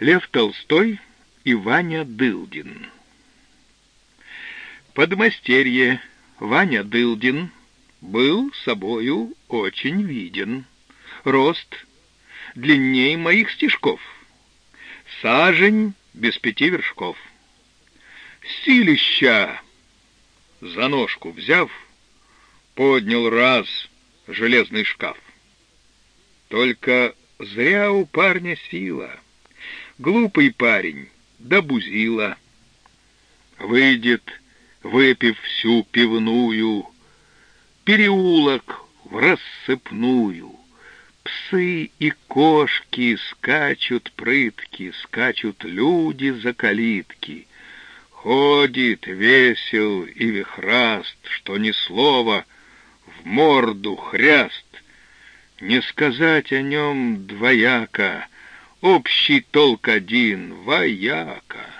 Лев Толстой и Ваня Дылдин. Подмастерье Ваня Дылдин был собою очень виден. Рост длиннее моих стежков. Сажень без пяти вершков. Силища, за ножку взяв, поднял раз железный шкаф. Только зря у парня сила — Глупый парень, да бузила. Выйдет, выпив всю пивную, Переулок в рассыпную. Псы и кошки скачут прытки, Скачут люди за калитки. Ходит весел и вихраст, Что ни слова в морду хряст. Не сказать о нем двояко — Общий толк один — вояка.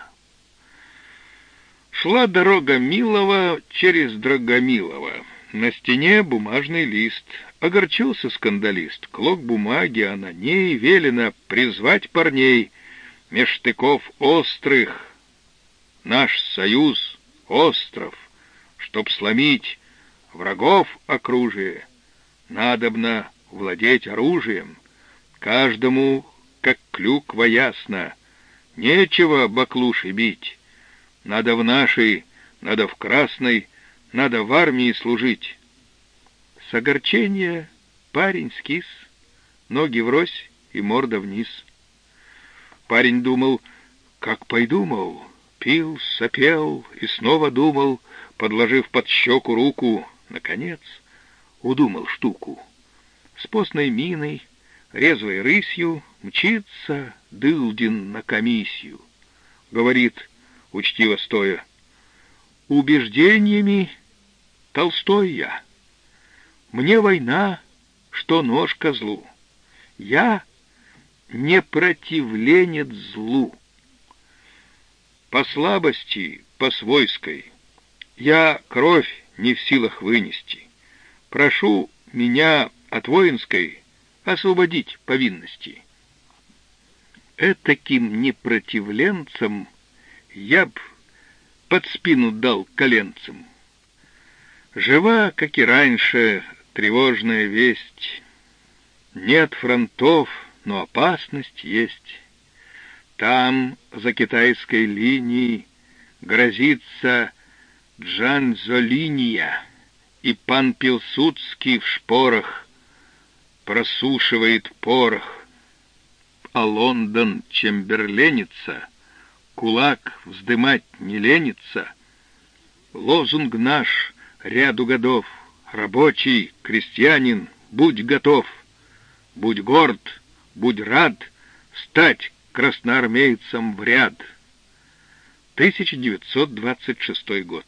Шла дорога Милова через Драгомилова. На стене бумажный лист. Огорчился скандалист. Клок бумаги, а на ней велено призвать парней. Меж штыков острых наш союз — остров. Чтоб сломить врагов окружие, надобно владеть оружием. Каждому как клюква ясно. Нечего баклуши бить. Надо в нашей, надо в красной, надо в армии служить. С огорчения парень скис, ноги врозь и морда вниз. Парень думал, как пойду, мол, пил, сопел и снова думал, подложив под щеку руку, наконец, удумал штуку. С постной миной, резвой рысью Мчится Дылдин на комиссию. Говорит, учтиво стоя, убеждениями Толстой я. Мне война, что нож козлу. Я не противленец злу. По слабости, по свойской, я кровь не в силах вынести. Прошу меня от воинской освободить повинности этаким непротивленцам я б под спину дал коленцам. Жива, как и раньше, тревожная весть. Нет фронтов, но опасность есть. Там, за китайской линией, грозится Джанзолиния, и пан Пилсудский в шпорах просушивает порох а Лондон чемберленится, кулак вздымать не ленится. Лозунг наш ряду годов, рабочий, крестьянин, будь готов, будь горд, будь рад стать красноармейцем в ряд. 1926 год.